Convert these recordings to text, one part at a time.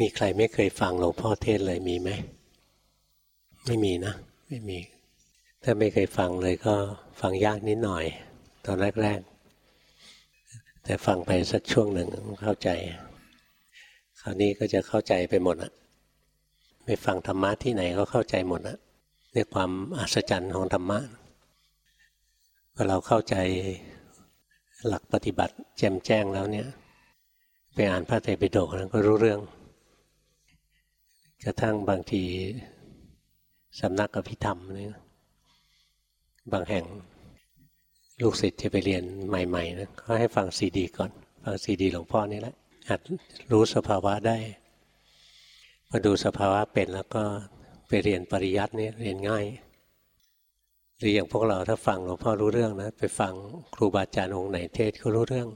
มีใครไม่เคยฟังหลวงพ่อเทศเลยมีไหม ไม่มีนะ ไม่มี ถ้าไม่เคยฟังเลยก็ฟังยากนิดหน่อย ตอนแรก ๆ แต่ฟังไปสักช่วงหนึ่งเข้าใจ คราวนี้ก็จะเข้าใจไปหมดอะไปฟังธรรมะที่ไหนก็เข้าใจหมดอะในความอัศจรรย์ของธรรมะพอเราเข้าใจหลักปฏิบัติแจ่มแจ้งแล้วเนี่ย ไปอ่านพระไตรปิฎกแล้วก็รู้เรื่อง กระทั่งบางทีสำนักอภิธรรมนี่บางแห่งลูกศิษย์จะไปเรียนใหม่ๆนะเขาให้ฟังซีดีก่อน ฟังซีดีหลวงพ่อนี่แหละหัดรู้สภาวะได้พอดูสภาวะเป็นแล้วก็ไปเรียนปริยัตินี่เรียนง่ายหรืออย่างพวกเราถ้าฟังหลวงพ่อรู้เรื่องนะ ไปฟังครูบาอาจารย์องค์ไหนเทศก็รู้เรื่อง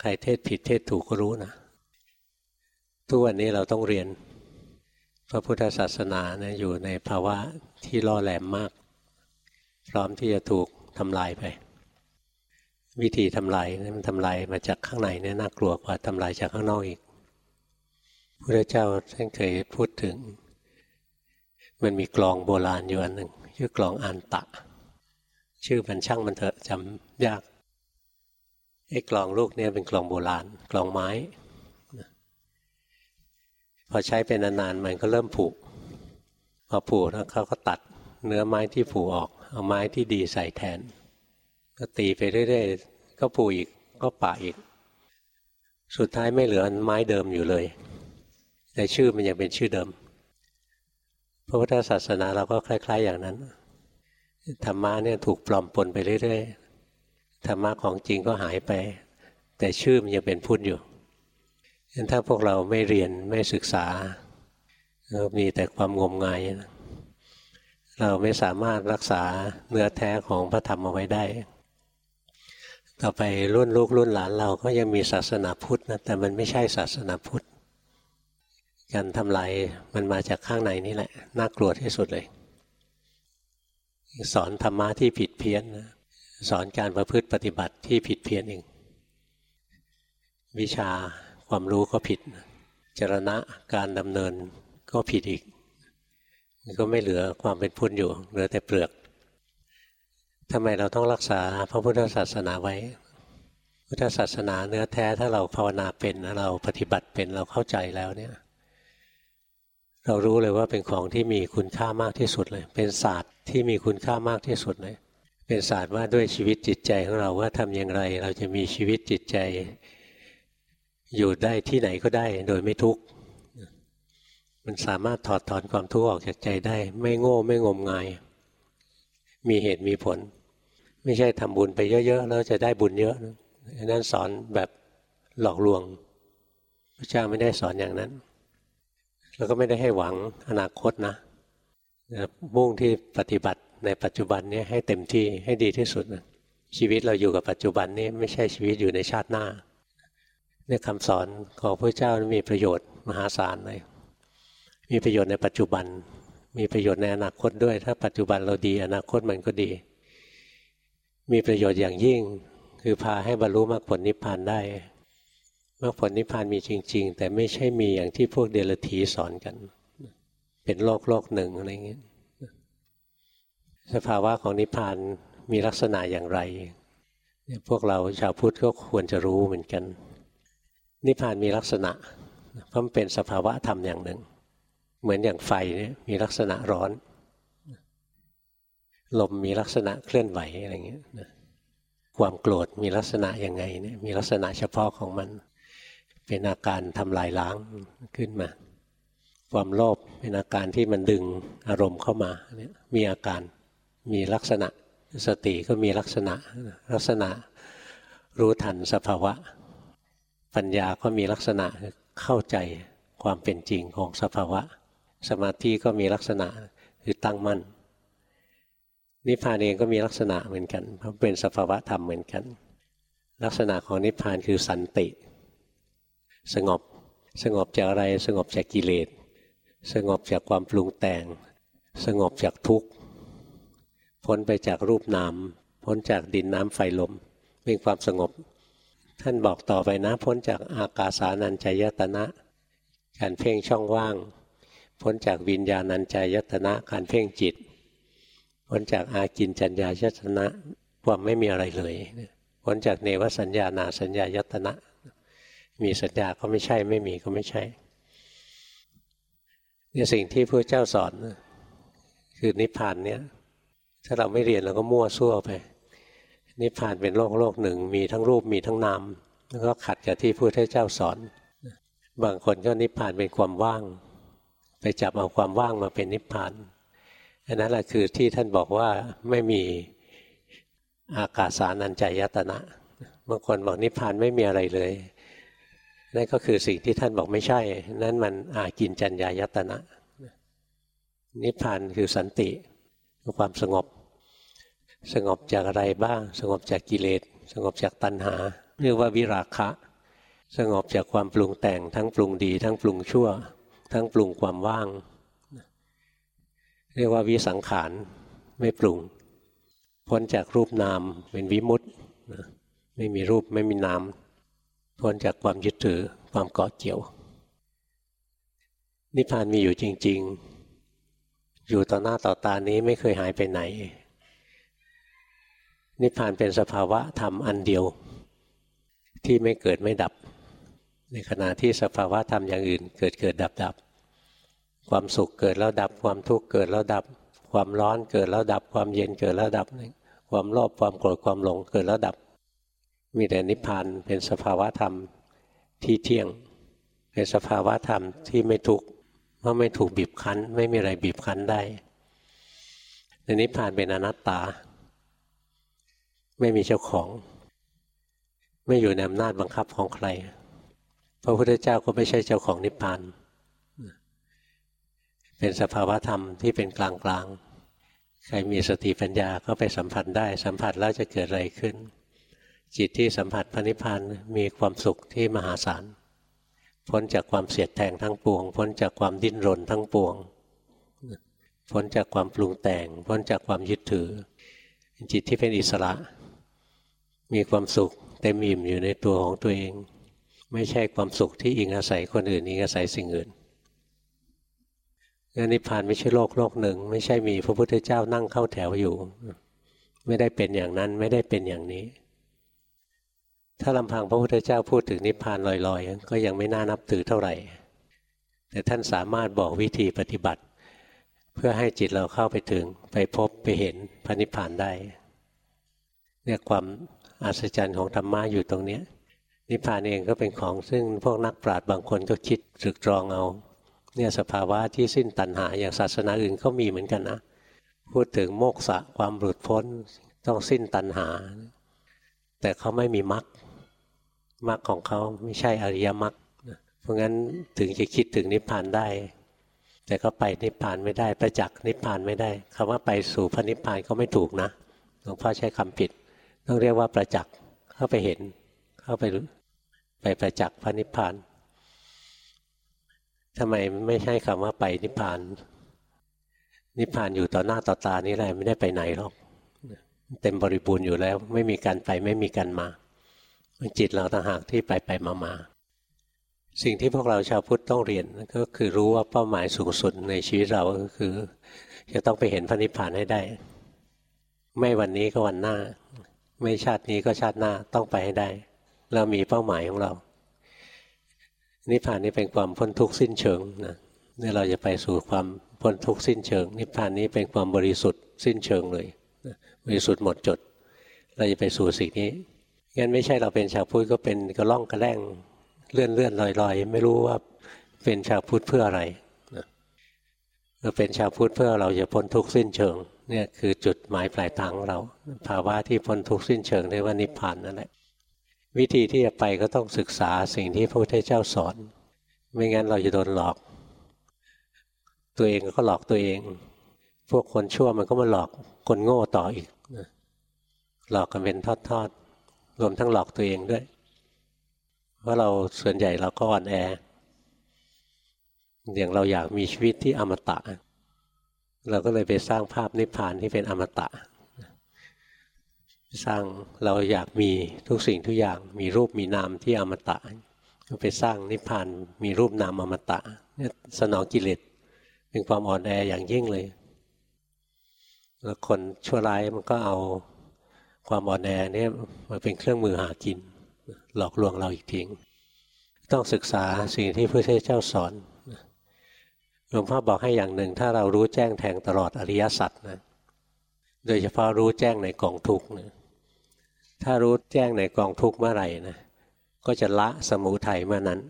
ใครเทศผิดเทศถูกก็รู้นะทุกวันนี้เราต้องเรียน ระพุทธศาสนานะอยู่ในภาวะที่ล่อแหลมมาก พร้อมที่จะถูกทำลายไป วิธีทำลายนะมันทำลายมาจากข้างในเนี่ยน่ากลัวกว่าทำลายจากข้างนอกอีกพระเจ้าท่านเคยพูดถึง มันมีกลองโบราณอยู่อันหนึ่งชื่อกลองอันตะ ชื่อมันช่างมันเถอะจำยากไอ้กลองลูกเนี่ยเป็นกลองโบราณกลองไม้ อใช้เป็นนานๆมันก็เริ่มผุพอผุแล้วเขาก็ตัดเนื้อไม้ที่ผุออก เอาไม้ที่ดีใส่แทน ก็ตีไปเรื่อยๆก็ผุอีกก็ปะอีก สุดท้ายไม่เหลือไม้เดิมอยู่เลย แต่ชื่อมันยังเป็นชื่อเดิม พระพุทธศาสนาเราก็คล้าย ๆ อย่างนั้นธรรมะเนี่ยถูกปลอมปนไปเรื่อยๆธรรมะของจริงก็หายไป แต่ชื่อมันยังเป็นพุทธอยู่ ฉะนั้นถ้าพวกเราไม่เรียนไม่ศึกษาก็มีแต่ความงมงายเราไม่สามารถรักษาเนื้อแท้ของพระธรรมเอาไว้ได้ ต่อไปรุ่นลูกรุ่นหลานเราก็ยังมีศาสนาพุทธนะ แต่มันไม่ใช่ศาสนาพุทธ การทำลายมันมาจากข้างในนี่แหละ น่ากลัวที่สุดเลย สอนธรรมะที่ผิดเพี้ยนนะสอนการประพฤติปฏิบัติที่ผิดเพี้ยนเองวิชา ความรู้ก็ผิด จรณะการดำเนินก็ผิดอีก ก็ไม่เหลือความเป็นพุทธอยู่ เหลือแต่เปลือกทำไมเราต้องรักษาพระพุทธศาสนาไว้ พุทธศาสนาเนื้อแท้ถ้าเราภาวนาเป็นเราปฏิบัติเป็นเราเข้าใจแล้วเนี่ย เรารู้เลยว่าเป็นของที่มีคุณค่ามากที่สุดเลย เป็นศาสตร์ที่มีคุณค่ามากที่สุดเลย เป็นศาสตร์ว่าด้วยชีวิตจิตใจของเราว่าทำอย่างไร เราจะมีชีวิตจิตใจ อยู่ได้ที่ไหนก็ได้โดยไม่ทุกข์มันสามารถถอดถอนความทุกข์ออกจากใจได้ ไม่โง่ไม่งมงาย มีเหตุมีผล ไม่ใช่ทำบุญไปเยอะๆแล้วจะได้บุญเยอะนั่นสอนแบบหลอกลวงพระเจ้าไม่ได้สอนอย่างนั้น แล้วก็ไม่ได้ให้หวังอนาคตนะมุ่งที่ปฏิบัติในปัจจุบันนี้ให้เต็มที่ให้ดีที่สุดนะชีวิตเราอยู่กับปัจจุบันนี้ไม่ใช่ชีวิตอยู่ในชาติหน้า เนี่ยคำสอนของพระเจ้ามีประโยชน์มหาศาลเลย มีประโยชน์ในปัจจุบัน มีประโยชน์ในอนาคตด้วย ถ้าปัจจุบันเราดีอนาคตมันก็ดี มีประโยชน์อย่างยิ่ง คือพาให้บรรลุมรรคผลนิพพานได้มรรคผลนิพพานมีจริง ๆ แต่ไม่ใช่มีอย่างที่พวกเดลทีสอนกัน เป็นโลกโลกหนึ่งอะไรเงี้ยสภาวะของนิพพานมีลักษณะอย่างไร พวกเราชาวพุทธก็ควรจะรู้เหมือนกัน นิพพานมีลักษณะเพราะมันเป็นสภาวะธรรมอย่างหนึ่ง เหมือนอย่างไฟเนี่ยมีลักษณะร้อน ลมมีลักษณะเคลื่อนไหวอะไรเงี้ยความโกรธมีลักษณะยังไงเนี่ยมีลักษณะเฉพาะของมัน เป็นอาการทำลายล้างขึ้นมา ความโลภเป็นอาการที่มันดึงอารมณ์เข้ามาเนี่ยมีอาการมีลักษณะสติก็มีลักษณะลักษณะรู้ทันสภาวะ ปัญญาก็มีลักษณะเข้าใจความเป็นจริงของสภาวะ สมาธิก็มีลักษณะคือตั้งมั่น นิพพานเองก็มีลักษณะเหมือนกันเพราะเป็นสภาวะธรรมเหมือนกัน ลักษณะของนิพพานคือสันติ สงบสงบจากอะไรสงบจากกิเลสสงบจากความปรุงแต่ง สงบจากทุกข์พ้นไปจากรูปนามพ้นจากดินน้ำไฟลมเป็นความสงบ ท่านบอกต่อไปนะ พ้นจากอากาสานัญจยตนะ การเพ่งช่องว่าง พ้นจากวิญญาณัญจายตนะ การเพ่งจิต พ้นจากอากินจัญญายตนะความไม่มีอะไรเลยพ้นจากเนวสัญญานาสัญญายตนะ มีสัญญาก็ไม่ใช่ไม่มีก็ไม่ใช่เนี่ยสิ่งที่พระเจ้าสอนคือนิพพานเนี่ย ถ้าเราไม่เรียนเราก็มั่วซั่วไป นิพพานเป็นโลกโลกหนึ่ง มีทั้งรูปมีทั้งนามแล้วก็ขัดกับที่พระเจ้าสอน บางคนก็นิพพานเป็นความว่าง ไปจับเอาความว่างมาเป็นนิพพานอันนั้นแหละคือที่ท่านบอกว่าไม่มีอากาศสานัญจายตนะบางคนบอกนิพพานไม่มีอะไรเลยนั่นก็คือสิ่งที่ท่านบอกไม่ใช่ นั่นมันอากินจัญญายตนะ นิพพานคือสันติ ความสงบ สงบจากอะไรบ้าง สงบจากกิเลส สงบจากตัณหา เรียกว่าวิราคะ สงบจากความปรุงแต่งทั้งปรุงดี ทั้งปรุงชั่ว ทั้งปรุงความว่าง เรียกว่าวิสังขารไม่ปรุง พ้นจากรูปนามเป็นวิมุตต์ไม่มีรูปไม่มีนามพ้นจากความยึดถือความเกาะเกี่ยว นิพพานมีอยู่จริง ๆ อยู่ต่อหน้าต่อตานี้ไม่เคยหายไปไหน นิพพานเป็นสภาวะธรรมอันเดียว ที่ไม่เกิดไม่ดับ ในขณะที่สภาวะธรรมอย่างอื่น เกิดเกิดดับดับความสุขเกิดแล้วดับ ความทุกข์เกิดแล้วดับ ความร้อนเกิดแล้วดับ ความเย็นเกิดแล้วดับ ความโลภความโกรธความหลงเกิดแล้วดับ มีแต่นิพพานเป็นสภาวะธรรมที่เที่ยง เป็นสภาวะธรรมที่ไม่ทุกข์พราะไม่ถูกบีบคั้น ไม่มีอะไรบีบคั้นได้ในนิพพานเป็นอนัตตา ไม่มีเจ้าของ ไม่อยู่ในอำนาจบังคับของใคร พระพุทธเจ้าก็ไม่ใช่เจ้าของนิพพาน เป็นสภาวธรรมที่เป็นกลางกลางใครมีสติปัญญาก็ไปสัมผัสได้ สัมผัสแล้วจะเกิดอะไรขึ้น จิตที่สัมผัสพระนิพพานมีความสุขที่มหาศาลพ้นจากความเสียดแทงทั้งปวง พ้นจากความดิ้นรนทั้งปวง พ้นจากความปรุงแต่ง พ้นจากความยึดถือ จิตที่เป็นอิสระ มีความสุขเต็มอิ่มอยู่ในตัวของตัวเอง ไม่ใช่ความสุขที่อิงอาศัยคนอื่นอิงอาศัยสิ่งอื่นงานนิพพานไม่ใช่โลกโลกหนึ่ง ไม่ใช่มีพระพุทธเจ้านั่งเข้าแถวอยู่ ไม่ได้เป็นอย่างนั้นไม่ได้เป็นอย่างนี้ ถ้าลำพังพระพุทธเจ้าพูดถึงนิพพานลอยๆ ก็ยังไม่น่านับถือเท่าไหร่ แต่ท่านสามารถบอกวิธีปฏิบัติ เพื่อให้จิตเราเข้าไปถึงไปพบไปเห็นพระนิพพานได้เนี่ยความ อัศจรรย์ของธรรมะอยู่ตรงนี้นิพพานเองก็เป็นของซึ่งพวกนักปราชญ์บางคนก็คิดตรึกตรองเอาเนี่ยสภาวะที่สิ้นตัณหาอย่างศาสนาอื่นก็มีเหมือนกันนะพูดถึงโมกษะความหลุดพ้นต้องสิ้นตัณหา แต่เขาไม่มีมรรคมรรคของเขาไม่ใช่อริยมรรคเพราะงั้นถึงจะคิดถึงนิพพานได้ แต่ก็ไปนิพพานไม่ได้ประจักษ์นิพพานไม่ได้คำว่าไปสู่พระนิพพานก็ไม่ถูกนะหลวงพ่อใช้คำผิด ต้องเรียกว่าประจักษ์เข้าไปเห็น เข้าไปไปประจักษ์พระนิพพานทำไมไม่ใช่คำว่าไปนิพพาน นิพพานอยู่ต่อหน้าต่อตานี่แหละไม่ได้ไปไหนหรอกเต็มบริบูรณ์อยู่แล้ว ไม่มีการไปไม่มีการมาจิตเราต่างหากที่ไปไปมามาสิ่งที่พวกเราชาวพุทธต้องเรียนก็คือรู้ว่าเป้าหมายสูงสุดในชีวิตเราก็คือ จะต้องไปเห็นพระนิพพานให้ได้ ไม่วันนี้ก็วันหน้า ไม่ชาตินี้ก็ชาติหน้าต้องไปให้ได้ เรามีเป้าหมายของเรา นิพพานนี้เป็นความพ้นทุกข์สิ้นเชิงนะนี่เราจะไปสู่ความพ้นทุกข์สิ้นเชิง นิพพานนี้เป็นความบริสุทธิ์สิ้นเชิงเลยบริสุทธิ์หมดจด เราจะไปสู่สิ่งนี้งั้นไม่ใช่เราเป็นชาวพุทธก็เป็นกระล่องกระแล่งเลื่อนเลื่อนลอยลอยไม่รู้ว่าเป็นชาวพุทธเพื่ออะไรเราเป็นชาวพุทธเพื่อเราจะพ้นทุกข์สิ้นเชิง เนี่ยคือจุดหมายปลายทางของเรา ภาวะที่พ้นทุกข์สิ้นเชิงเรียกว่านิพพานนั่นแหละวิธีที่จะไปก็ต้องศึกษาสิ่งที่พระพุทธเจ้าสอน ไม่งั้นเราจะโดนหลอก ตัวเองก็หลอกตัวเอง พวกคนชั่วมันก็มาหลอกคนโง่ต่ออีกหลอกกันเป็นทอดๆรวมทั้งหลอกตัวเองด้วยเพราะเราส่วนใหญ่เราก็อ่อนแออย่างเราอยากมีชีวิตที่อมตะ เราก็เลยไปสร้างภาพนิพพานที่เป็นอมตะ สร้างเราอยากมีทุกสิ่งทุกอย่างมีรูปมีนามที่อมตะ ก็ไปสร้างนิพพานมีรูปนามอมตะเนี่ยสนองกิเลสเป็นความอ่อนแออย่างยิ่งเลย แล้วคนชั่วร้ายมันก็เอาความอ่อนแอเนี่ยมาเป็นเครื่องมือหากิน หลอกลวงเราอีกทีต้องศึกษาสิ่งที่พระเจ้าสอน ลวงพ่อบอกให้อย่างหนึ่ง ถ้าเรารู้แจ้งแทงตลอดอริยสัจนะโดยเฉพาะรู้แจ้งในกองทุกนะถ้ารู้แจ้งในกองทุกเมื่อไหร่นะก็จะละสมุทัยเมื่อนั้น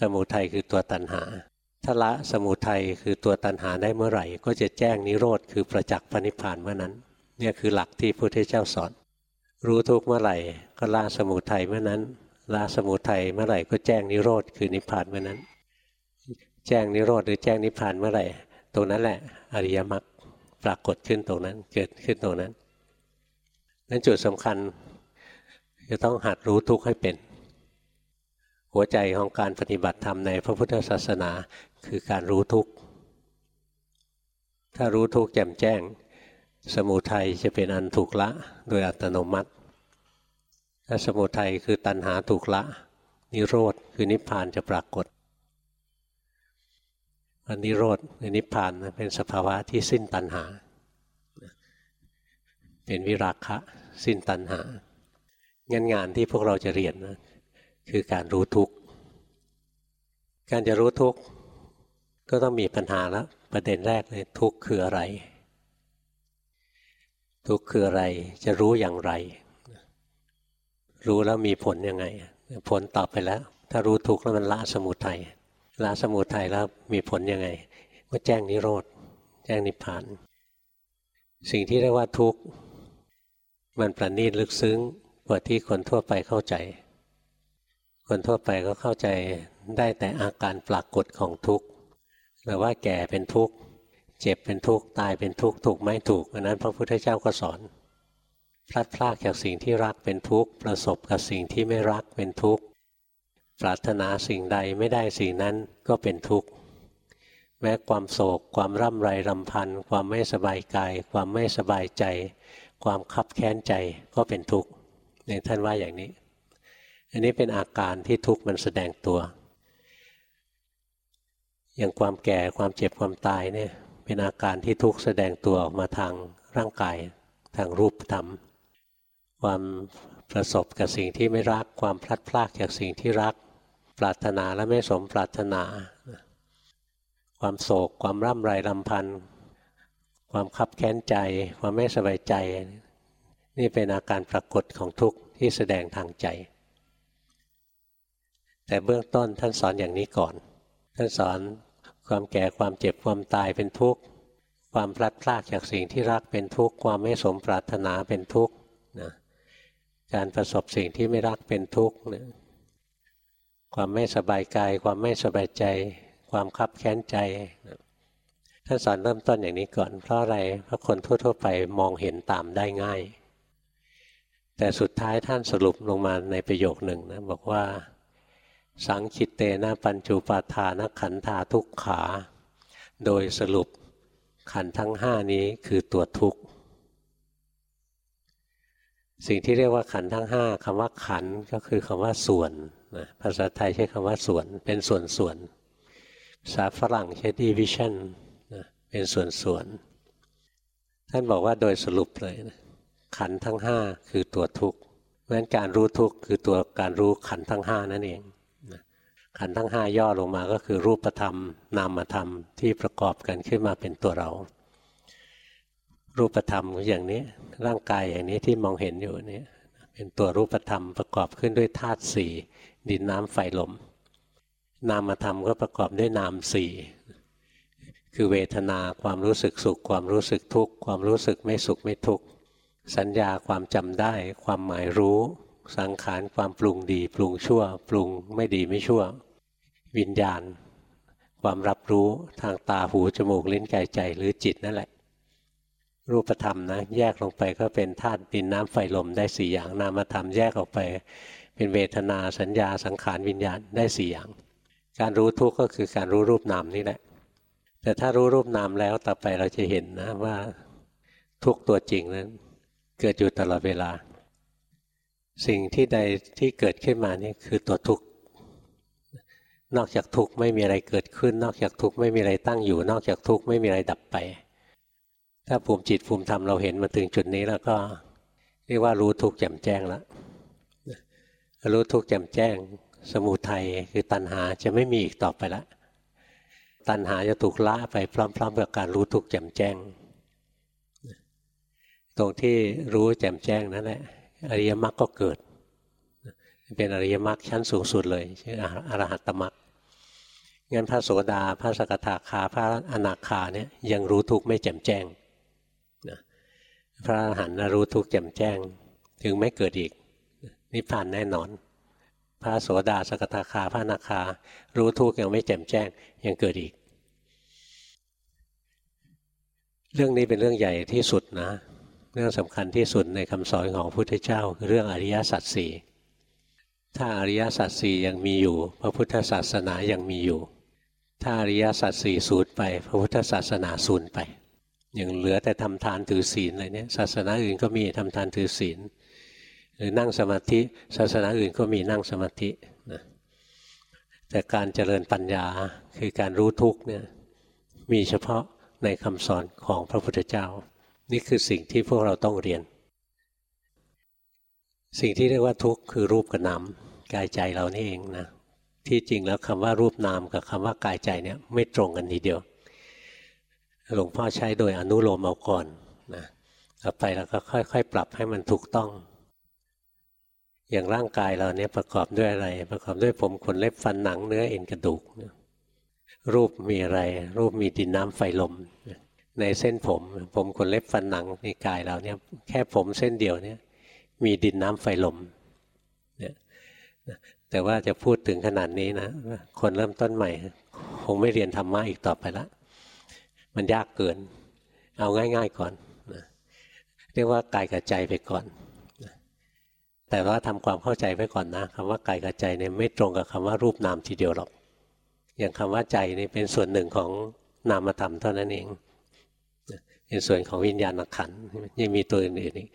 สมุทัยคือตัวตัณหา ถ้าละสมุทัยคือตัวตัณหาได้เมื่อไหร่ ก็จะแจ้งนิโรธคือประจักษ์พระนิพพานเมื่อนั้น เนี่ยคือหลักที่พระพุทธเจ้าสอน รู้ทุกเมื่อไหร่ ก็ละสมุทัยเมื่อนั้นละสมุทัยเมื่อไหร่ก็แจ้งนิโรธคือนิพพานเมื่อนั้น แจ้งนิโรธหรือแจ้งนิพพานเมื่อไหร่ตรงนั้นแหละ อริยมรรคปรากฏขึ้นตรงนั้น เกิดขึ้นตรงนั้นนั้นจุดสำคัญจะต้องหัดรู้ทุกข์ให้เป็น หัวใจของการปฏิบัติธรรมในพระพุทธศาสนาคือการรู้ทุกข์ถ้ารู้ทุกข์แจ่มแจ้ง สมุทัยจะเป็นอันถูกละโดยอัตโนมัติ ถ้าสมุทัยคือตัณหาถูกละ นิโรธคือนิพพานจะปรากฏ อันนิโรธหรือนิพพานเป็นสภาวะที่สิ้นตัณหา เป็นวิราคะ สิ้นตัณหางานงานที่พวกเราจะเรียนนะคือการรู้ทุกข์ การจะรู้ทุกข์ก็ต้องมีปัญหาแล้วประเด็นแรกเลยทุกข์คืออะไร ทุกข์คืออะไรจะรู้อย่างไร รู้แล้วมีผลยังไง ผลตอบไปแล้ว ถ้ารู้ทุกข์แล้วมันละสมุทัย ละสมุทัยแล้วมีผลยังไง ก็แจ้งนิโรธ แจ้งนิพพาน สิ่งที่เรียกว่าทุกข์ มันประณีตลึกซึ้งกว่าที่คนทั่วไปเข้าใจ คนทั่วไปก็เข้าใจได้แต่อาการปรากฏของทุกข์หรือว่าแก่เป็นทุกข์ เจ็บเป็นทุกข์ ตายเป็นทุกข์ ถูกไหมถูกอันนั้นพระพุทธเจ้าก็สอนพลัดพรากจากสิ่งที่รักเป็นทุกข์ ประสบกับสิ่งที่ไม่รักเป็นทุกข์ ปรารถนาสิ่งใดไม่ได้สิ่งนั้นก็เป็นทุกข์แม้ความโศก ความร่ำไรรำพัน ความไม่สบายกาย ความไม่สบายใจ ความคับแค้นใจก็เป็นทุกข์เนี่ยท่านว่าอย่างนี้ อันนี้เป็นอาการที่ทุกข์มันแสดงตัว อย่างความแก่ความเจ็บความตายเนี่ยเป็นอาการที่ทุกข์แสดงตัวออกมาทางร่างกายทางรูปธรรม ความประสบกับสิ่งที่ไม่รัก ความพลัดพรากจากสิ่งที่รัก ปรารถนาและไม่สมปรารถนา ความโศกความร่ำไรลำพันธ์ความคับแค้นใจ ความไม่สบายใจ นี่เป็นอาการปรากฏของทุกข์ที่แสดงทางใจ แต่เบื้องต้นท่านสอนอย่างนี้ก่อน ท่านสอนความแก่ความเจ็บความตายเป็นทุกข์ความพลัดพรากจากสิ่งที่รักเป็นทุกข์ความไม่สมปรารถนาเป็นทุกข์นะการประสบสิ่งที่ไม่รักเป็นทุกข์ ความไม่สบายกาย ความไม่สบายใจ ความคับแค้นใจท่านสอนเริ่มต้นอย่างนี้ก่อน เพราะอะไรเพราะคนทั่ว ๆ ไปมองเห็นตามได้ง่าย แต่สุดท้ายท่านสรุปลงมาในประโยคหนึ่งนะบอกว่า สังคิตเตนะปัญจุปาทานขันธาทุกขา โดยสรุปขันทั้งห้านี้คือตัวทุกข์สิ่งที่เรียกว่าขันทั้งห้าคำว่าขันก็คือคำว่าส่วน นะภาษาไทยใช้คำว่าส่วน เป็นส่วนส่วนภาษาฝรั่งใช้ division นะเป็นส่วนส่วนท่านบอกว่าโดยสรุปเลยนะขันทั้งห้าคือตัวทุกข์เพราะฉะนั้นการรู้ทุกข์คือตัวการรู้ขันทั้งห้านั่นเองขันทั้งห้าย่อลงมาก็คือรูปธรรม นามธรรมที่ประกอบกันขึ้นมาเป็นตัวเรา รูปธรรมอย่างนี้ร่างกายอย่างนี้ที่มองเห็นอยู่นี่เป็นตัวรูปธรรมประกอบขึ้นด้วยธาตุสี่ ดินน้ำไฟลม นามธรรมก็ประกอบด้วยนามสี่คือเวทนาความรู้สึกสุข ความรู้สึกทุกข์ความรู้สึกไม่สุขไม่ทุกข์สัญญาความจำได้ ความหมายรู้ สังขารความปรุงดี ปรุงชั่ว ปรุงไม่ดีไม่ชั่ว วิญญาณ ความรับรู้ทางตาหูจมูกลิ้นกายใจหรือจิตนั่นแหละ รูปธรรมนะแยกลงไปก็เป็นธาตุดินน้ำไฟลมได้สี่อย่างนามธรรมแยกออกไป เป็นเวทนาสัญญาสังขารวิญญาณได้สี่อย่าง การรู้ทุกข์ก็คือการรู้รูปนามนี่แหละ แต่ถ้ารู้รูปนามแล้วต่อไปเราจะเห็นนะว่าทุกตัวจริงนั้น เกิดอยู่ตลอดเวลา สิ่งที่ใดที่เกิดขึ้นมานี่คือตัวทุกข์นอกจากทุกข์ไม่มีอะไรเกิดขึ้น นอกจากทุกข์ไม่มีอะไรตั้งอยู่ นอกจากทุกข์ไม่มีอะไรดับไป ถ้าภูมิจิตภูมิธรรมเราเห็นมาถึงจุดนี้แล้วก็ เรียกว่ารู้ทุกข์แจ่มแจ้งแล้ว รู้ทุกข์แจ่มแจ้ง สมุทัยคือตัณหาจะไม่มีอีกต่อไปละ ตัณหาจะถูกละไปพร้อม ๆ กับการรู้ทุกข์แจ่มแจ้ง ตรงที่รู้แจ่มแจ้งนั่นแหละอริยมรรคก็เกิด เป็นอริยมรรคชั้นสูงสุดเลยชื่ออรหัตมรรคงั้นพระโสดาพระสกทาคาพระอนาคาเนี่ยยังรู้ทุกข์ไม่แจ่มแจ้งพระอรหันต์รู้ทุกข์แจ่มแจ้ง ถึงไม่เกิดอีก นิพพานแน่นอน พระโสดาสกทาคาพระนาคา รู้ทุกข์ยังไม่แจ่มแจ้งยังเกิดอีก เรื่องนี้เป็นเรื่องใหญ่ที่สุดนะ เรื่องสำคัญที่สุดในคำสอนของพระพุทธเจ้าคือเรื่องอริยสัจสี่ถ้าอริยสัจสี่ยังมีอยู่ พระพุทธศาสนายังมีอยู่ ถ้าอริยสัจสี่สูญไป พระพุทธศาสนาสูญไปอย่างเหลือแต่ทำทานถือศีลอะไรเนี่ยศาสนาอื่นก็มีทำทานถือศีล รือนั่งสมาธิศาสนาอื่นก็มีนั่งสมาธินะแต่การเจริญปัญญาคือการรู้ทุกเนี่ยมีเฉพาะในคำสอนของพระพุทธเจ้า นี่คือสิ่งที่พวกเราต้องเรียน สิ่งที่เรียกว่าทุกข์คือรูปกับนามกายใจเรานี่เองนะที่จริงแล้วคำว่ารูปนามกับคำว่ากายใจเนี่ยไม่ตรงกันทีเดียวหลวงพ่อใช้โดยอนุโลมเอาก่อนนะต่อไปเราก็ค่อย ๆ ปรับให้มันถูกต้อง อย่างร่างกายเราเนี่ยประกอบด้วยอะไร ประกอบด้วยผมขนเล็บฟันหนังเนื้อเอ็นกระดูก รูปมีอะไร รูปมีดินน้ำไฟลม ในเส้นผม ผมขนเล็บฟันหนังในกายเราเนี่ยแค่ผมเส้นเดียวเนี่ยมีดินน้ำไฟลมเนี่ยแต่ว่าจะพูดถึงขนาดนี้นะคนเริ่มต้นใหม่ คงไม่เรียนธรรมะอีกต่อไปละ มันยากเกิน เอาง่าย ๆก่อนเรียกว่ากายกับใจไปก่อน แต่ว่าทำความเข้าใจไว้ก่อนนะคำว่ากายกับใจเนี่ยไม่ตรงกับคำว่ารูปนามทีเดียวหรอก อย่างคำว่าใจนี่เป็นส่วนหนึ่งของนามธรรมเท่านั้นเองเป็นส่วนของวิญญาณขันยังมีตัวอื่นอีก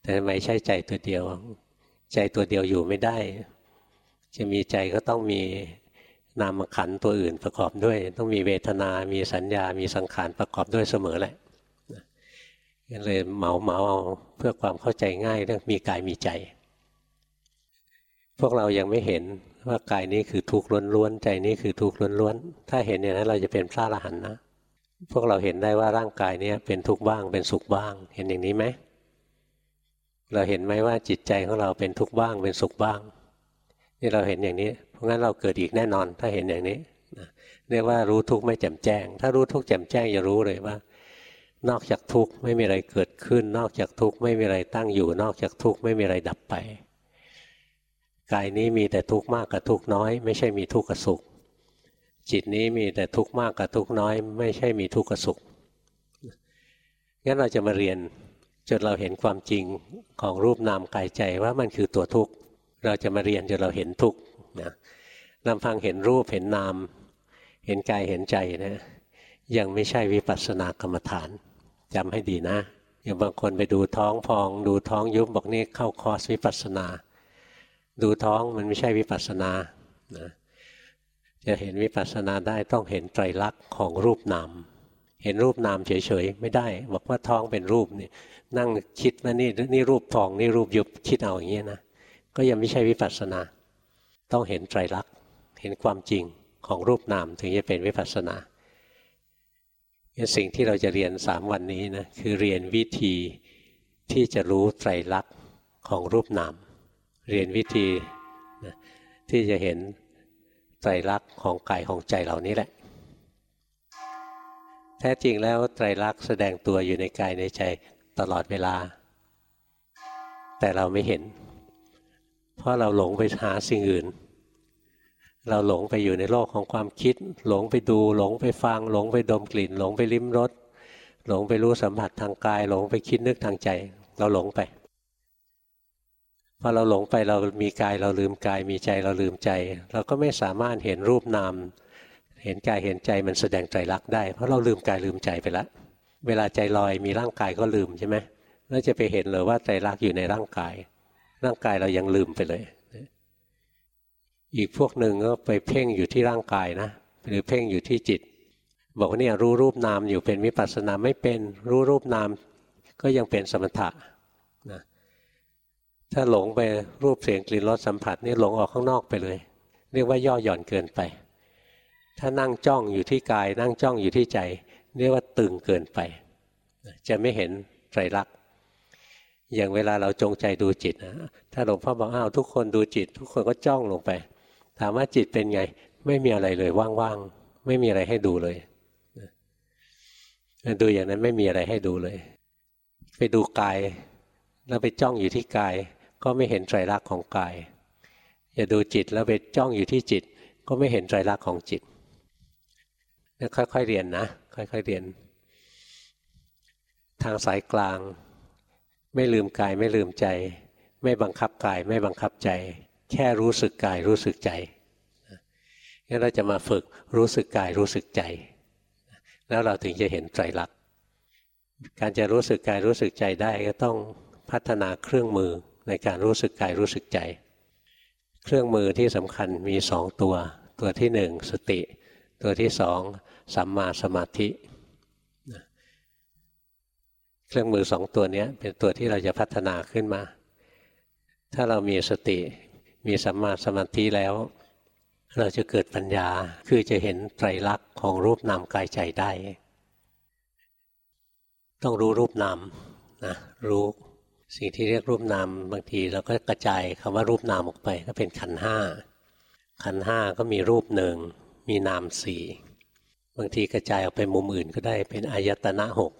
แต่ทำไมใช่ใจตัวเดียว ใจตัวเดียวอยู่ไม่ได้ จะมีใจก็ต้องมีนามขันตัวอื่นประกอบด้วย ต้องมีเวทนา มีสัญญา มีสังขารประกอบด้วยเสมอแหละ เลยเหมาเหมาเอาเพื่อความเข้าใจง่ายเรื่องมีกายมีใจ พวกเรายังไม่เห็นว่ากายนี้คือทุกข์ล้วนๆใจนี้คือทุกข์ล้วนๆถ้าเห็นอย่างนั้นเราจะเป็นพระอรหันต์นะ พวกเราเห็นได้ว่าร่างกายนี้เป็นทุกข์บ้างเป็นสุขบ้าง เห็นอย่างนี้ไหมเราเห็นไหมว่าจิตใจของเราเป็นทุกข์บ้างเป็นสุขบ้าง นี่เราเห็นอย่างนี้ เพราะงั้นเราเกิดอีกแน่นอนถ้าเห็นอย่างนี้เรียกว่ารู้ทุกข์ไม่แจ่มแจ้ง ถ้ารู้ทุกข์แจ่มแจ้งจะรู้เลยว่า นอกจากทุกข์ไม่มีอะไรเกิดขึ้น นอกจากทุกข์ไม่มีอะไรตั้งอยู่ นอกจากทุกข์ไม่มีอะไรดับไปกายนี้มีแต่ทุกข์มากกับทุกข์น้อย ไม่ใช่มีทุกข์กับสุข จิตนี้มีแต่ทุกข์มากกับทุกข์น้อย ไม่ใช่มีทุกข์กับสุขงั้นเราจะมาเรียนจนเราเห็นความจริงของรูปนามกายใจว่ามันคือตัวทุกข์เราจะมาเรียนจนเราเห็นทุกข์นะลำพังเห็นรูปเห็นนาม เห็นกายเห็นใจนะยังไม่ใช่วิปัสสนากรรมฐาน จำให้ดีนะอย่างบางคนไปดูท้องพอง ดูท้องยุบบอกนี่เข้าคอร์สวิปัสสนา ดูท้องมันไม่ใช่วิปัสสนานะจะเห็นวิปัสสนาได้ต้องเห็นไตรลักษณ์ของรูปนามเห็นรูปนามเฉยๆไม่ได้ บอกว่าท้องเป็นรูปนี่นั่งคิดว่านี่นี่รูปทองนี่รูปยุบคิดเอาอย่างนี้นะก็ยังไม่ใช่วิปัสสนา ต้องเห็นไตรลักษณ์เห็นความจริงของรูปนามถึงจะเป็นวิปัสสนา สิ่งที่เราจะเรียนสามวันนี้นะคือเรียนวิธีที่จะรู้ไตรลักษณ์ของรูปนาม เรียนวิธีนะที่จะเห็นไตรลักษณ์ของกายของใจเหล่านี้แหละ แท้จริงแล้วไตรลักษณ์แสดงตัวอยู่ในกายในใจตลอดเวลา แต่เราไม่เห็น เพราะเราหลงไปหาสิ่งอื่น เราหลงไปอยู่ในโลกของความคิด หลงไปดู หลงไปฟัง หลงไปดมกลิ่น หลงไปลิ้มรสหลงไปรู้สัมผัสทางกาย หลงไปคิดนึกทางใจ เราหลงไปพอเราหลงไปเรามีกายเราลืมกายมีใจเราลืมใจ เราก็ไม่สามารถเห็นรูปนาม เห็นกายเห็นใจมันแสดงใจรักได้ เพราะเราลืมกายลืมใจไปแล้วเวลาใจลอยมีร่างกายก็ลืมใช่ไหมแล้วจะไปเห็นเลยว่าใจรักอยู่ในร่างกาย ร่างกายเรายังลืมไปเลย อีกพวกหนึ่งก็ไปเพ่งอยู่ที่ร่างกายนะหรือเพ่งอยู่ที่จิต บอกเนี่ยรู้รูปนามอยู่เป็นวิปัสสนาไม่เป็นรู้รูปนามก็ยังเป็นสมถะนะถ้าหลงไปรูปเสียงกลิ่นรสสัมผัสนี่หลงออกข้างนอกไปเลย เรียกว่าย่อหย่อนเกินไป ถ้านั่งจ้องอยู่ที่กาย นั่งจ้องอยู่ที่ใจ เรียกว่าตึงเกินไป จะไม่เห็นไตรลักษณ์อย่างเวลาเราจงใจดูจิตนะถ้าหลวงพ่อบอกอ้าวทุกคนดูจิต ทุกคนก็จ้องลงไป ถามว่าจิตเป็นไง ไม่มีอะไรเลยว่างๆไม่มีอะไรให้ดูเลยดูอย่างนั้นไม่มีอะไรให้ดูเลย ไปดูกาย แล้วไปจ้องอยู่ที่กาย ก็ไม่เห็นไตรลักษณ์ของกาย อย่าดูจิตแล้วไปจ้องอยู่ที่จิต ก็ไม่เห็นไตรลักษณ์ของจิตค่อยๆเรียนนะ ค่อยๆเรียน ทางสายกลาง ไม่ลืมกายไม่ลืมใจ ไม่บังคับกาย ไม่บังคับใจ แค่รู้สึกกายรู้สึกใจงั้นเราจะมาฝึกรู้สึกกายรู้สึกใจ แล้วเราถึงจะเห็นไตรลักษณ์การจะรู้สึกกายรู้สึกใจได้ก็ต้องพัฒนาเครื่องมือในการรู้สึกกายรู้สึกใจ เครื่องมือที่สำคัญมีสองตัว ตัวที่หนึ่งสติ ตัวที่สองสัมมาสมาธิ เครื่องมือสองตัวนี้เป็นตัวที่เราจะพัฒนาขึ้นมา ถ้าเรามีสติ มีสัมมาสมาธิแล้ว เราจะเกิดปัญญาคือจะเห็นไตรลักษณ์ของรูปนามกายใจได้ ต้องรู้รูปนามนะรู้สิ่งที่เรียกรูปนามบางทีเราก็กระจายคำว่ารูปนามออกไป ก็เป็นขันห้าขันห้าก็มีรูปหนึ่งมีนามสี่บางทีกระจายออกไปมุมอื่นก็ได้เป็นอายตนะหก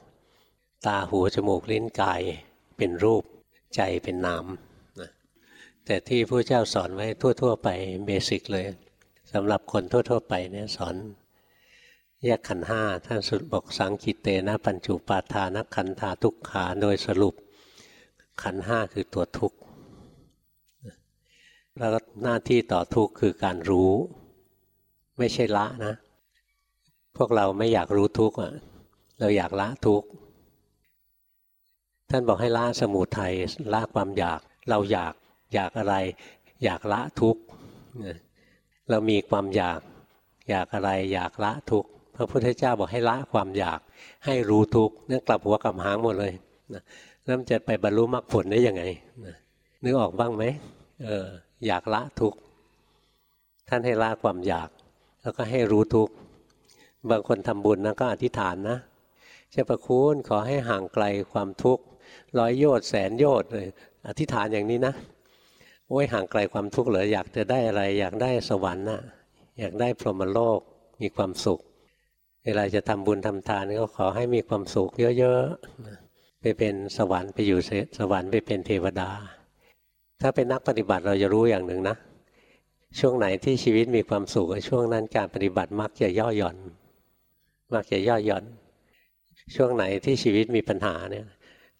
ตาหูจมูกลิ้นกายเป็นรูปใจเป็นนาม แต่ที่พระเจ้าสอนไว้ทั่ว ๆ ไปเบสิกเลยสำหรับคนทั่ว ๆ ไปเนี่ยสอนแยกขันห้าท่านสุดบอกสังคิเตนะปัญจุปาทานขันธาทุกขาโดยสรุป ขันห้าคือตัวทุกข์แล้วหน้าที่ต่อทุกข์คือการรู้ ไม่ใช่ละนะ พวกเราไม่อยากรู้ทุกข์อะเราอยากละทุกข์ท่านบอกให้ละสมุทัยละความอยาก เราอยาก อยากอะไร อยากละทุกข์เรามีความอยาก อยากอะไร อยากละทุกข์พระพุทธเจ้าบอกให้ละความอยาก ให้รู้ทุกข์นั่นกลับหัวกลับหางหมดเลยนะแล้วจะไปบรรลุมรรคผลได้ยังไงนึกออกบ้างไหมเอออยากละทุกข์ท่านให้ละความอยาก แล้วก็ให้รู้ทุกข์บางคนทำบุญนะก็อธิษฐานนะเจ้าประคุณขอให้ห่างไกลความทุกข์ร้อยโยชน์แสนโยชน์เลยอธิษฐานอย่างนี้นะ โอ้ยห่างไกลความทุกข์เหรออยากจะได้อะไร อยากได้สวรรค์น่ะอยากได้พรหมโลกมีความสุข เวลาจะทำบุญทำทานก็ขอให้มีความสุขเยอะๆไปเป็นสวรรค์ไปอยู่สวรรค์ไปเป็นเทวดา ถ้าเป็นนักปฏิบัติเราจะรู้อย่างหนึ่งนะ ช่วงไหนที่ชีวิตมีความสุขช่วงนั้นการปฏิบัติมักจะย่อหย่อน มักจะย่อหย่อน ช่วงไหนที่ชีวิตมีปัญหาเนี่ย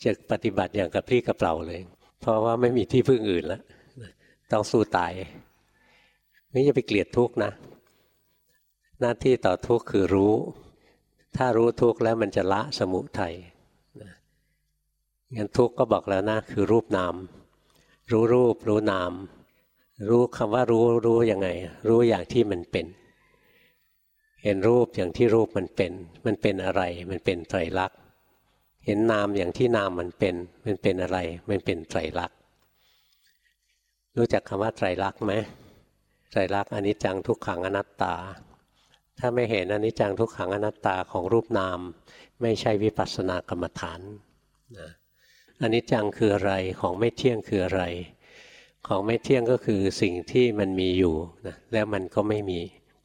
จะปฏิบัติอย่างกับพี่กระเปล่าเลย เพราะว่าไม่มีที่พึ่งอื่นแล้ว ต้องสู้ตายไม่จะไปเกลียดทุกข์นะ หน้าที่ต่อทุกข์คือรู้ ถ้ารู้ทุกข์แล้วมันจะละสมุทัยงั้นทุกข์ก็บอกแล้วนะ คือรูปนาม รู้รูปรู้นาม รู้คำว่ารู้รู้ยังไง รู้อย่างที่มันเป็น เห็นรูปอย่างที่รูปมันเป็น มันเป็นอะไร มันเป็นไตรลักษณ์เห็นนามอย่างที่นามมันเป็น มันเป็นอะไร มันเป็นไตรลักษณ์ รู้จักคำว่าไตรลักษณ์ไหมไตรลักษณ์อนิจจังทุกขังอนัตตา ถ้าไม่เห็นอนิจจังทุกขังอนัตตาของรูปนาม ไม่ใช่วิปัสสนากรรมฐานนะอนิจจังคืออะไรของไม่เที่ยงคืออะไร ของไม่เที่ยงก็คือสิ่งที่มันมีอยู่นะแล้วมันก็ไม่มี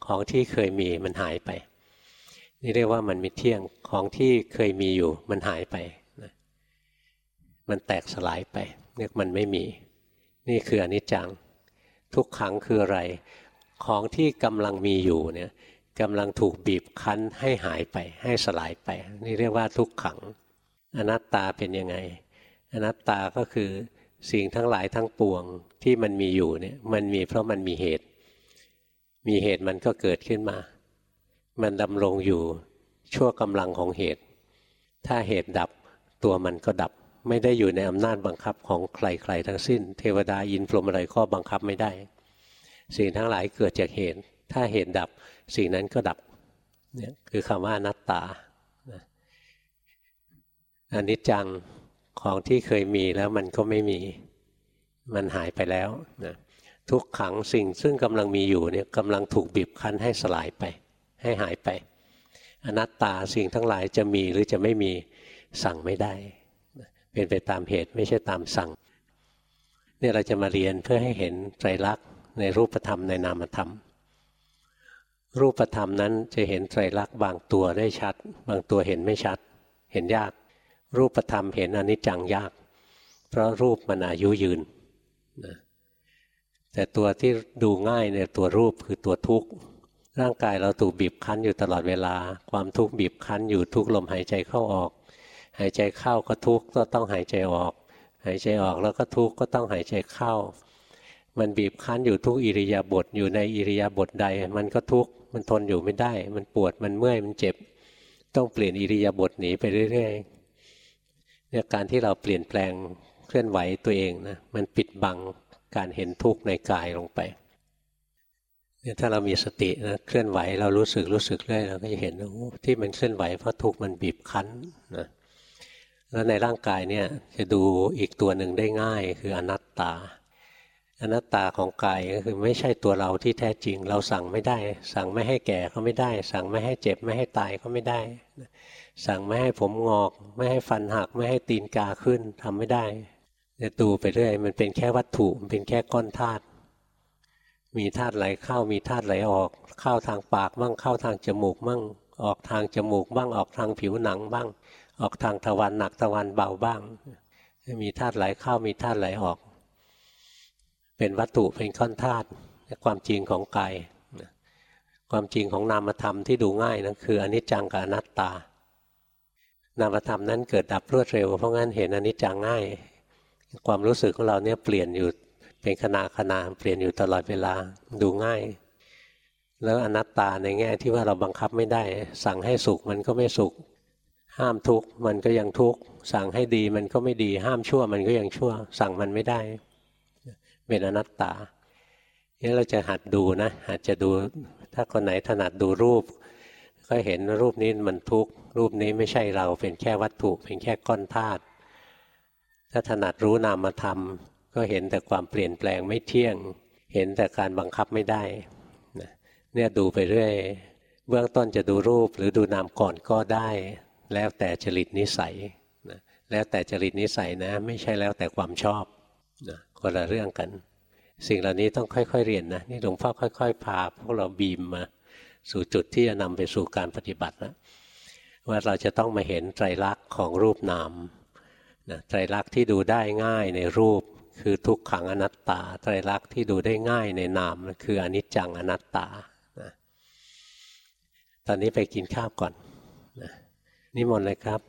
ของที่เคยมีมันหายไป นี่เรียกว่ามันไมีเที่ยงของที่เคยมีอยู่มันหายไปนะมันแตกสลายไปเรียกมันไม่มี นี่คืออนิจจัง ทุกขังคืออะไร ของที่กำลังมีอยู่เนี่ยกำลังถูกบีบคั้นให้หายไปให้สลายไป นี่เรียกว่าทุกขัง อนัตตาเป็นยังไง อนัตตาก็คือสิ่งทั้งหลายทั้งปวงที่มันมีอยู่เนี่ยมันมีเพราะมันมีเหตุ มีเหตุมันก็เกิดขึ้นมา มันดำรงอยู่ชั่วกำลังของเหตุ ถ้าเหตุดับตัวมันก็ดับ ไม่ได้อยู่ในอำนาจบังคับของใครๆทั้งสิ้น เทวดายินพรหมอะไรก็บังคับไม่ได้ สิ่งทั้งหลายเกิดจากเหตุ ถ้าเหตุดับสิ่งนั้นก็ดับเนี่ยคือคำว่านัตตาอันนี้จังของที่เคยมีแล้วมันก็ไม่มีมันหายไปแล้วนะทุกขังสิ่งซึ่งกำลังมีอยู่เนี่ยกำลังถูกบีบคั้นให้สลายไป ให้หายไป อนัตตาสิ่งทั้งหลายจะมีหรือจะไม่มีสั่งไม่ได้ เป็นไปตามเหตุไม่ใช่ตามสั่งเนี่ยเราจะมาเรียนเพื่อให้เห็นไตรลักษณ์ในรูปธรรมในนามธรรม รูปธรรมนั้นจะเห็นไตรลักษณ์บางตัวได้ชัด บางตัวเห็นไม่ชัด เห็นยาก รูปธรรมเห็นอนิจจังยาก เพราะรูปมันอายุยืนนะแต่ตัวที่ดูง่ายเนี่ยตัวรูปคือตัวทุกข์ร่างกายเราถูกบีบคั้นอยู่ตลอดเวลา ความทุกข์บีบคั้นอยู่ทุกลมหายใจเข้าออก หายใจเข้าก็ทุกข์ก็ต้องหายใจออก หายใจออกแล้วก็ทุกข์ก็ต้องหายใจเข้า มันบีบคั้นอยู่ทุกอิริยาบถอยู่ในอิริยาบถใด มันก็ทุกข์มันทนอยู่ไม่ได้ มันปวดมันเมื่อยมันเจ็บ ต้องเปลี่ยนอิริยาบถหนีไปเรื่อยๆเนี่ยการที่เราเปลี่ยนแปลงเคลื่อนไหวตัวเองนะมันปิดบังการเห็นทุกข์ในกายลงไปเนี่ยถ้าเรามีสตินะเคลื่อนไหวเรารู้สึกรู้สึกเรื่อยเราก็จะเห็นที่มันเคลื่อนไหวเพราะทุกข์มันบีบคั้นนะ แล้วในร่างกายเนี่ยจะดูอีกตัวหนึ่งได้ง่าย คืออนัตตา อนัตตาของกายก็คือไม่ใช่ตัวเราที่แท้จริง เราสั่งไม่ได้ สั่งไม่ให้แก่ก็ไม่ได้ สั่งไม่ให้เจ็บไม่ให้ตายก็ไม่ได้ สั่งไม่ให้ผมงอก ไม่ให้ฟันหักไม่ให้ตีนกาขึ้นทำไม่ได้จะดูไปเรื่อยมันเป็นแค่วัตถุมันเป็นแค่ก้อนธาตุมีธาตุไหลเข้ามีธาตุไหลออก เข้าทางปากบ้างเข้าทางจมูกบ้างออกทางจมูกบ้างออกทางผิวหนังบ้าง ออกทางทวารหนักทวารเบาบ้าง มีธาตุไหลเข้ามีธาตุไหลออก เป็นวัตถุเป็นก้อนธาตุความจริงของกายความจริงของนามธรรมที่ดูง่ายนะคืออนิจจังกับอนัตตา นามธรรมนั้นเกิดดับรวดเร็ว เพราะงั้นเห็นอนิจจังง่าย ความรู้สึกของเราเนี่ยเปลี่ยนอยู่เป็นขณะขณะเปลี่ยนอยู่ตลอดเวลาดูง่าย แล้วอนัตตาในแง่ที่ว่าเราบังคับไม่ได้ สั่งให้สุขมันก็ไม่สุข ห้ามทุกข์มันก็ยังทุกข์สั่งให้ดีมันก็ไม่ดี ห้ามชั่วมันก็ยังชั่ว สั่งมันไม่ได้เป็นอนัตตานี่เราจะหัดดูนะหัดจะดูถ้าคนไหนถนัดดูรูป ก็เห็นรูปนี้มันทุกข์รูปนี้ไม่ใช่เราเป็นแค่วัตถุ เป็นแค่ก้อนธาตุถ้าถนัดรู้นามธรรมก็เห็นแต่ความเปลี่ยนแปลงไม่เที่ยง เห็นแต่การบังคับไม่ได้เนี่ยดูไปเรื่อย เบื้องต้นจะดูรูปหรือดูนามก่อนก็ได้ แล้วแต่จริตนิสัยนะแล้วแต่จริตนิสัยนะ ไม่ใช่แล้วแต่ความชอบนะคนละเรื่องกัน สิ่งเหล่านี้ต้องค่อยๆเรียนนะนี่หลวงพ่อค่อย ๆ พาพวกเราบีมมาสู่จุดที่จะนำไปสู่การปฏิบัตินะว่าเราจะต้องมาเห็นไตรลักษณ์ของรูปนามนะไตรลักษณ์ที่ดูได้ง่ายในรูปคือทุกขังอนัตตา ไตรลักษณ์ที่ดูได้ง่ายในนามคืออนิจจังอนัตตานะตอนนี้ไปกินข้าวก่อน นิมนต์เลยครับ